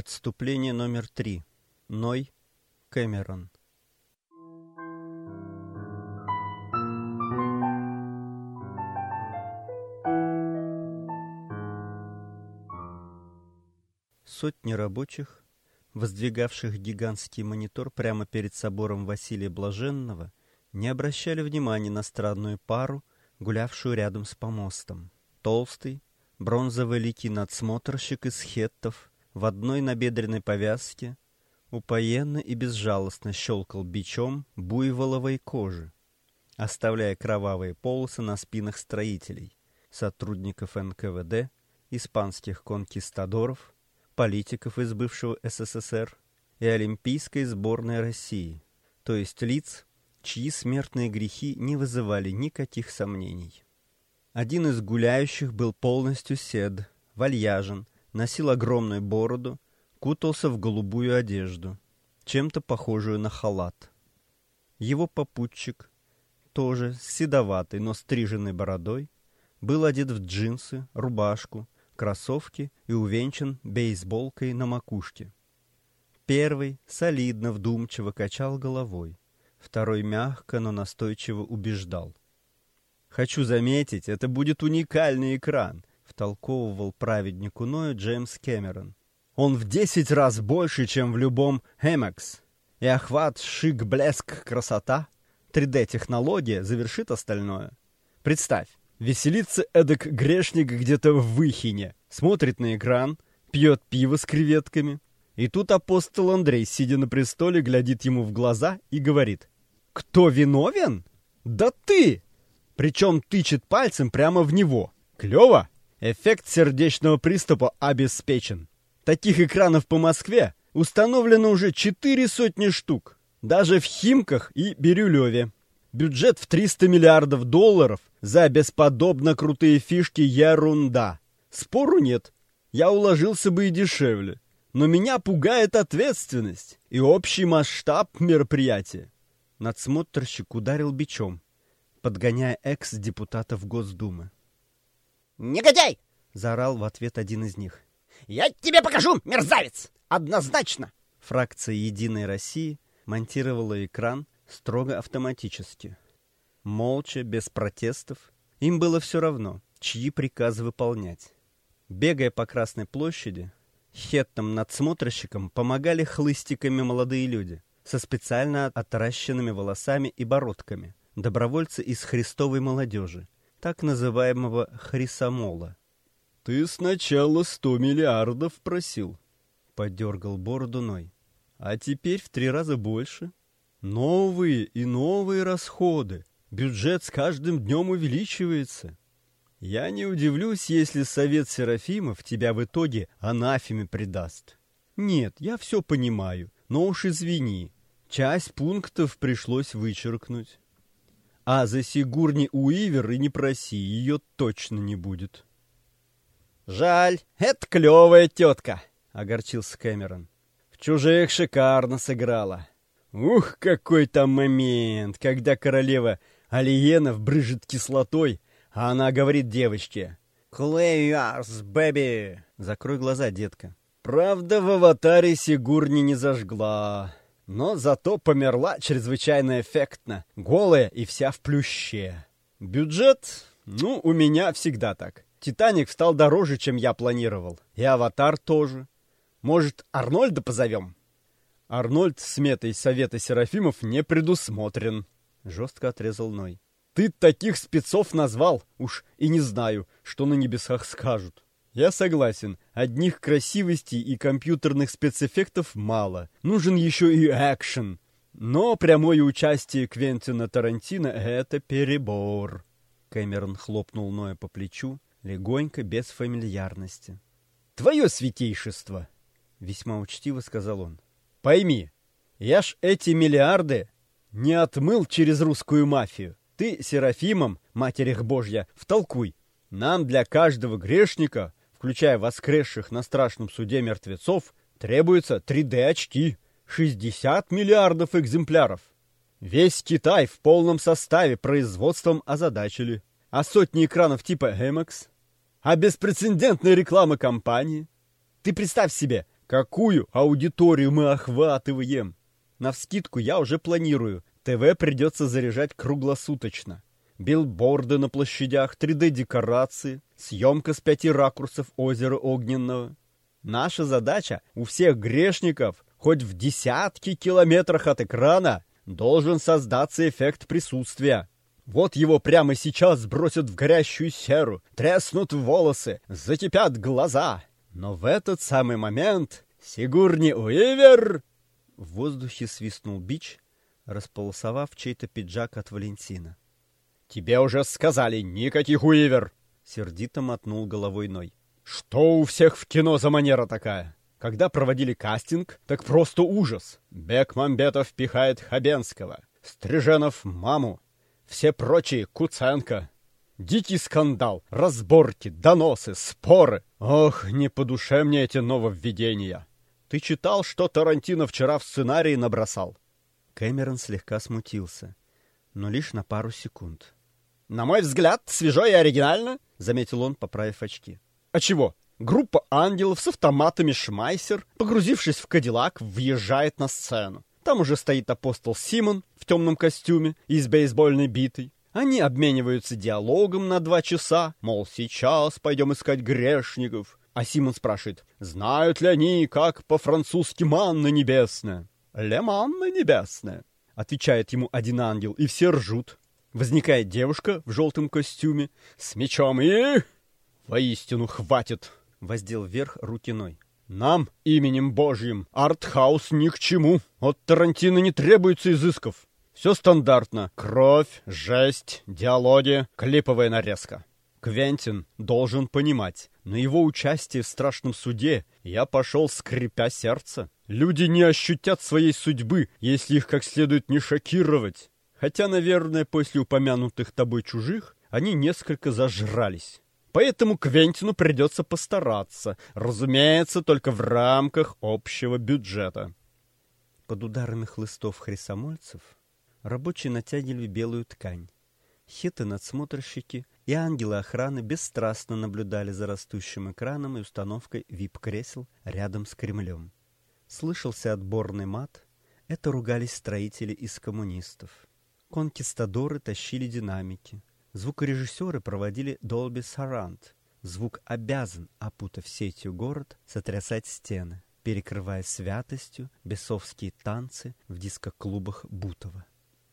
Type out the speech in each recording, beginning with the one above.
Отступление номер три. Ной. Кэмерон. Сотни рабочих, воздвигавших гигантский монитор прямо перед собором Василия Блаженного, не обращали внимания на странную пару, гулявшую рядом с помостом. Толстый, бронзовый ликий надсмотрщик из хеттов в одной набедренной повязке упоенно и безжалостно щелкал бичом буйволовой кожи, оставляя кровавые полосы на спинах строителей, сотрудников НКВД, испанских конкистадоров, политиков из бывшего СССР и Олимпийской сборной России, то есть лиц, чьи смертные грехи не вызывали никаких сомнений. Один из гуляющих был полностью сед, вальяжен, носил огромную бороду, кутался в голубую одежду, чем-то похожую на халат. Его попутчик, тоже с седоватой, но стриженной бородой, был одет в джинсы, рубашку, кроссовки и увенчан бейсболкой на макушке. Первый солидно, вдумчиво качал головой. Второй мягко, но настойчиво убеждал. «Хочу заметить, это будет уникальный экран», — втолковывал праведнику Ною Джеймс Кэмерон. «Он в десять раз больше, чем в любом Хэмекс. И охват, шик, блеск, красота. 3D-технология завершит остальное. Представь, веселится эдак грешник где-то в Выхине, смотрит на экран, пьет пиво с креветками, и тут апостол Андрей, сидя на престоле, глядит ему в глаза и говорит, «Кто виновен? Да ты!» Причем тычет пальцем прямо в него. Клево? Эффект сердечного приступа обеспечен. Таких экранов по Москве установлено уже четыре сотни штук. Даже в Химках и Бирюлеве. Бюджет в 300 миллиардов долларов за бесподобно крутые фишки ерунда. Спору нет. Я уложился бы и дешевле но меня пугает ответственность и общий масштаб мероприятия. Надсмотрщик ударил бичом, подгоняя экс-депутатов Госдумы. «Негодяй!» — заорал в ответ один из них. «Я тебе покажу, мерзавец! Однозначно!» Фракция «Единой России» монтировала экран строго автоматически. Молча, без протестов. Им было все равно, чьи приказы выполнять. Бегая по Красной площади, Хеттам надсмотрщикам помогали хлыстиками молодые люди со специально отращенными волосами и бородками, добровольцы из христовой молодежи, так называемого хрисомола. «Ты сначала сто миллиардов просил», — подергал бороду Ной. «А теперь в три раза больше. Новые и новые расходы. Бюджет с каждым днем увеличивается. Я не удивлюсь, если совет Серафимов тебя в итоге анафеме предаст. Нет, я все понимаю, но уж извини, часть пунктов пришлось вычеркнуть. А за Сигурни Уивер и не проси, ее точно не будет. «Жаль, это клевая тетка», — огорчился Кэмерон. «В чужих шикарно сыграла. Ух, какой там момент, когда королева Алиенов брыжет кислотой, а она говорит девочке. «Клэйарс, бэби!» Закрой глаза, детка. Правда, в аватаре Сигурни не зажгла. Но зато померла чрезвычайно эффектно. Голая и вся в плюще. Бюджет? Ну, у меня всегда так. Титаник встал дороже, чем я планировал. И Аватар тоже. Может, Арнольда позовем? Арнольд с метой Совета Серафимов не предусмотрен. Жестко отрезал Ной. Ты таких спецов назвал, уж и не знаю, что на небесах скажут. Я согласен, одних красивостей и компьютерных спецэффектов мало. Нужен еще и экшен. Но прямое участие Квентина Тарантино — это перебор. Кэмерон хлопнул Ноя по плечу, легонько, без фамильярности. «Твое святейшество!» — весьма учтиво сказал он. «Пойми, я ж эти миллиарды не отмыл через русскую мафию. Ты Серафимом, Матерь их Божья, втолкуй. Нам для каждого грешника, включая воскресших на страшном суде мертвецов, требуется 3D-очки. 60 миллиардов экземпляров. Весь Китай в полном составе производством озадачили. А сотни экранов типа Hemex? А беспрецедентная реклама компании? Ты представь себе, Какую аудиторию мы охватываем? Навскидку я уже планирую. ТВ придется заряжать круглосуточно. Билборды на площадях, 3D-декорации, съемка с пяти ракурсов озера Огненного. Наша задача у всех грешников, хоть в десятки километрах от экрана, должен создаться эффект присутствия. Вот его прямо сейчас бросят в горящую серу, треснут волосы, закипят глаза. Но в этот самый момент Сигурни Уивер... В воздухе свистнул бич, располосовав чей-то пиджак от Валентина. «Тебе уже сказали, никаких Уивер!» Сердито мотнул головой Ной. «Что у всех в кино за манера такая?» Когда проводили кастинг, так просто ужас. Бекмамбетов пихает Хабенского, Стриженов — маму, все прочие — Куценко. Дикий скандал, разборки, доносы, споры. Ох, не по душе мне эти нововведения. Ты читал, что Тарантино вчера в сценарии набросал? Кэмерон слегка смутился, но лишь на пару секунд. «На мой взгляд, свежо и оригинально», — заметил он, поправив очки. «А чего? Группа ангелов с автоматами Шмайсер, погрузившись в Кадиллак, въезжает на сцену. Там уже стоит апостол Симон в темном костюме и с бейсбольной битой. Они обмениваются диалогом на два часа, мол, сейчас пойдем искать грешников. А Симон спрашивает, знают ли они, как по-французски манна небесная? «Ле манна небесная», — отвечает ему один ангел, и все ржут. Возникает девушка в желтом костюме с мечом и... Воистину хватит воздел вверх руки Ной. «Нам, именем Божьим, артхаус ни к чему. От Тарантино не требуется изысков. Все стандартно. Кровь, жесть, диалоги, клиповая нарезка. Квентин должен понимать, на его участие в страшном суде я пошел, скрипя сердце. Люди не ощутят своей судьбы, если их как следует не шокировать. Хотя, наверное, после упомянутых тобой чужих они несколько зажрались. Поэтому Квентину придется постараться, разумеется, только в рамках общего бюджета. Под ударами хлыстов хрисомольцев рабочие натягивали белую ткань. Хиты-надсмотрщики и ангелы охраны бесстрастно наблюдали за растущим экраном и установкой вип-кресел рядом с Кремлем. Слышался отборный мат. Это ругались строители из коммунистов. Конкистадоры тащили динамики. Звукорежиссеры проводили Dolby Surround. Звук обязан, опутав сетью город, сотрясать стены, перекрывая святостью бесовские танцы в дискоклубах Бутова.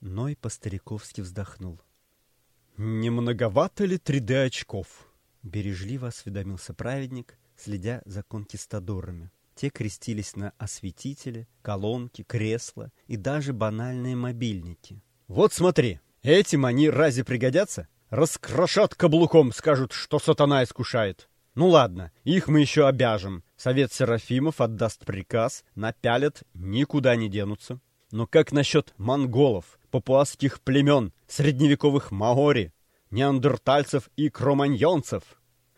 Ной по-стариковски вздохнул. «Не многовато ли 3D-очков?» Бережливо осведомился праведник, следя за конкистадорами. Те крестились на осветители, колонки, кресла и даже банальные мобильники. «Вот смотри!» Этим они разве пригодятся? Раскрошат каблуком, скажут, что сатана искушает. Ну ладно, их мы еще обяжем. Совет Серафимов отдаст приказ, напялят, никуда не денутся. Но как насчет монголов, папуасских племен, средневековых маори, неандертальцев и кроманьонцев?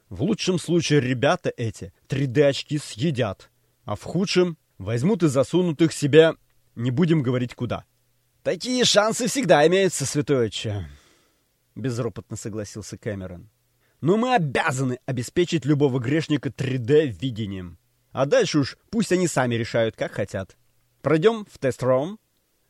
В лучшем случае ребята эти 3D-очки съедят, а в худшем возьмут и засунут их себе, не будем говорить куда. Такие шансы всегда имеются, святой отче. Безропотно согласился Кэмерон. Но мы обязаны обеспечить любого грешника 3D-видением. А дальше уж пусть они сами решают, как хотят. Пройдем в тест-ром.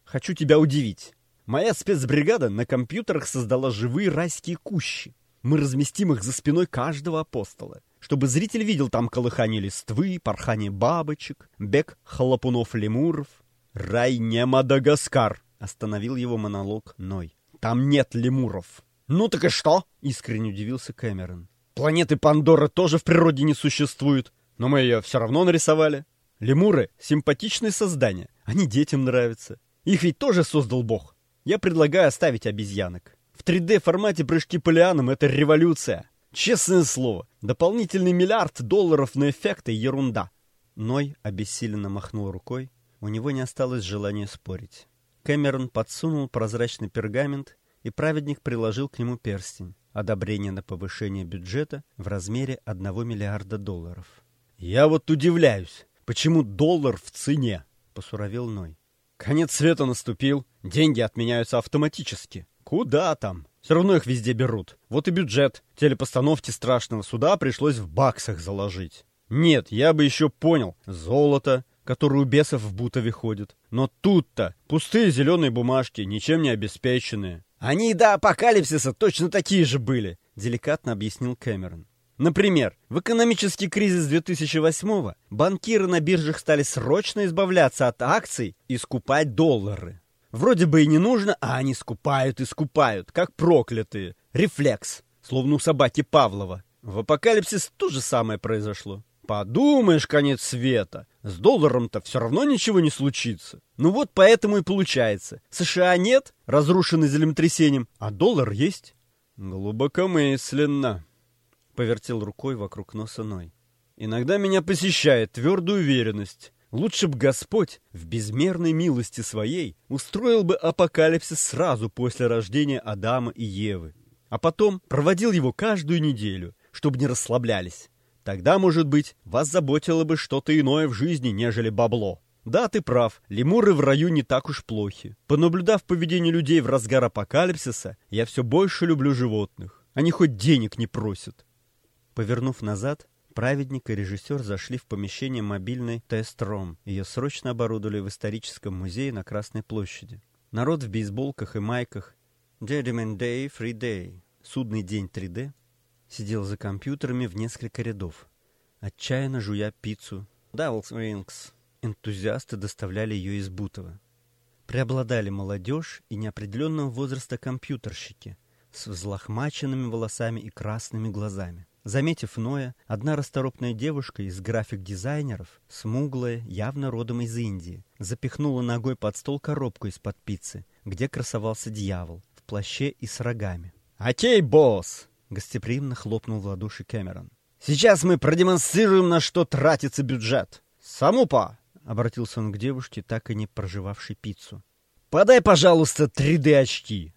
Хочу тебя удивить. Моя спецбригада на компьютерах создала живые райские кущи. Мы разместим их за спиной каждого апостола, чтобы зритель видел там колыхание листвы, порхание бабочек, бег хлопунов-лемуров. Рай не Мадагаскар, Остановил его монолог Ной. «Там нет лемуров!» «Ну так и что?» — искренне удивился Кэмерон. «Планеты Пандора тоже в природе не существует, но мы ее все равно нарисовали. Лемуры — симпатичные создания, они детям нравятся. Их ведь тоже создал Бог. Я предлагаю оставить обезьянок. В 3D-формате прыжки по лианам — это революция. Честное слово, дополнительный миллиард долларов на эффекты — ерунда». Ной обессиленно махнул рукой, у него не осталось желания спорить. Кэмерон подсунул прозрачный пергамент, и праведник приложил к нему перстень. Одобрение на повышение бюджета в размере 1 миллиарда долларов. «Я вот удивляюсь, почему доллар в цене?» — посуровил Ной. «Конец света наступил, деньги отменяются автоматически. Куда там? Все равно их везде берут. Вот и бюджет. Телепостановки страшного суда пришлось в баксах заложить. Нет, я бы еще понял. Золото, которое у бесов в Бутове ходит. Но тут-то пустые зеленые бумажки, ничем не обеспеченные. Они до апокалипсиса точно такие же были, деликатно объяснил Кэмерон. Например, в экономический кризис 2008-го банкиры на биржах стали срочно избавляться от акций и скупать доллары. Вроде бы и не нужно, а они скупают и скупают, как проклятые. Рефлекс, словно у собаки Павлова. В апокалипсис то же самое произошло. Подумаешь, конец света. С долларом-то все равно ничего не случится. Ну вот поэтому и получается. США нет, разрушенный землетрясением, а доллар есть. Глубокомысленно. Повертел рукой вокруг носа Ной. Иногда меня посещает твердая уверенность. Лучше б Господь в безмерной милости своей устроил бы апокалипсис сразу после рождения Адама и Евы, а потом проводил его каждую неделю, чтобы не расслаблялись. Тогда, может быть, вас заботило бы что-то иное в жизни, нежели бабло. Да, ты прав, лемуры в раю не так уж плохи. Понаблюдав поведение людей в разгар апокалипсиса, я все больше люблю животных. Они хоть денег не просят. Повернув назад, праведник и режиссер зашли в помещение мобильной тест-ром. Ее срочно оборудовали в историческом музее на Красной площади. Народ в бейсболках и майках. Judgment Day, Free Day. Судный день 3D сидел за компьютерами в несколько рядов, отчаянно жуя пиццу. Devil's Wings. Энтузиасты доставляли ее из Бутова. Преобладали молодежь и неопределенного возраста компьютерщики с взлохмаченными волосами и красными глазами. Заметив Ноя, одна расторопная девушка из график-дизайнеров, смуглая, явно родом из Индии, запихнула ногой под стол коробку из-под пиццы, где красовался дьявол, в плаще и с рогами. «Окей, босс!» Гостеприимно хлопнул в ладоши Кэмерон. «Сейчас мы продемонстрируем, на что тратится бюджет. Самупа!» — обратился он к девушке, так и не проживавшей пиццу. «Подай, пожалуйста, 3D-очки!»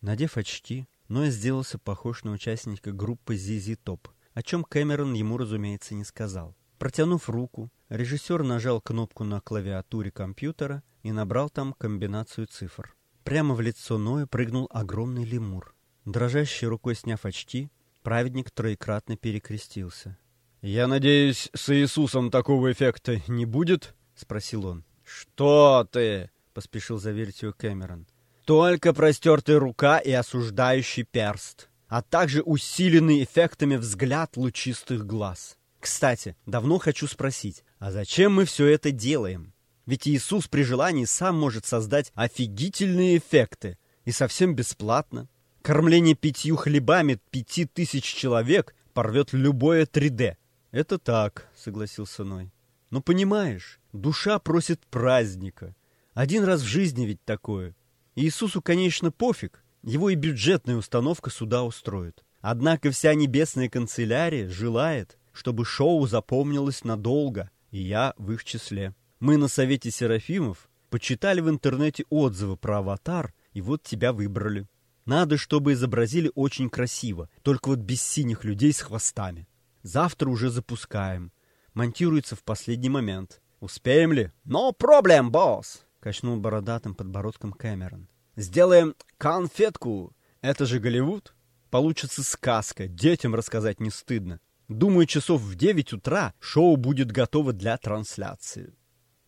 Надев очки, Ной сделался похож на участника группы ZZ Top, о чем Кэмерон ему, разумеется, не сказал. Протянув руку, режиссер нажал кнопку на клавиатуре компьютера и набрал там комбинацию цифр. Прямо в лицо Ноя прыгнул огромный лемур. Дрожащей рукой сняв очки, праведник троекратно перекрестился. «Я надеюсь, с Иисусом такого эффекта не будет?» — спросил он. «Что ты?» — поспешил заверить его Кэмерон. «Только простертая рука и осуждающий перст, а также усиленный эффектами взгляд лучистых глаз. Кстати, давно хочу спросить, а зачем мы все это делаем? Ведь Иисус при желании сам может создать офигительные эффекты, и совсем бесплатно. Кормление пятью хлебами пяти тысяч человек порвет любое 3D. Это так, согласился Ной. Но понимаешь, душа просит праздника. Один раз в жизни ведь такое. Иисусу, конечно, пофиг. Его и бюджетная установка сюда устроит. Однако вся небесная канцелярия желает, чтобы шоу запомнилось надолго, и я в их числе. Мы на Совете Серафимов почитали в интернете отзывы про аватар, и вот тебя выбрали. Надо, чтобы изобразили очень красиво, только вот без синих людей с хвостами. Завтра уже запускаем. Монтируется в последний момент. Успеем ли? No problem, босс! Качнул бородатым подбородком Кэмерон. Сделаем конфетку. Это же Голливуд. Получится сказка, детям рассказать не стыдно. Думаю, часов в девять утра шоу будет готово для трансляции.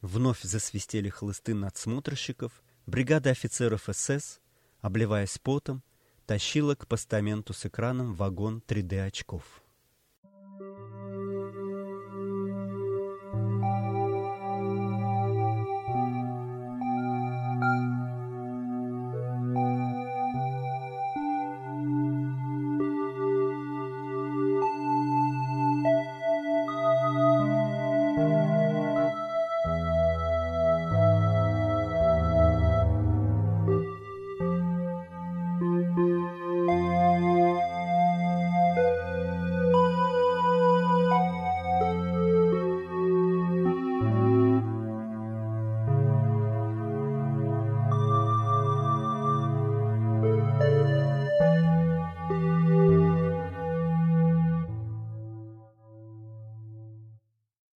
Вновь засвистели хлысты надсмотрщиков, бригада офицеров СС, обливаясь потом, тащила к постаменту с экраном вагон 3D очков.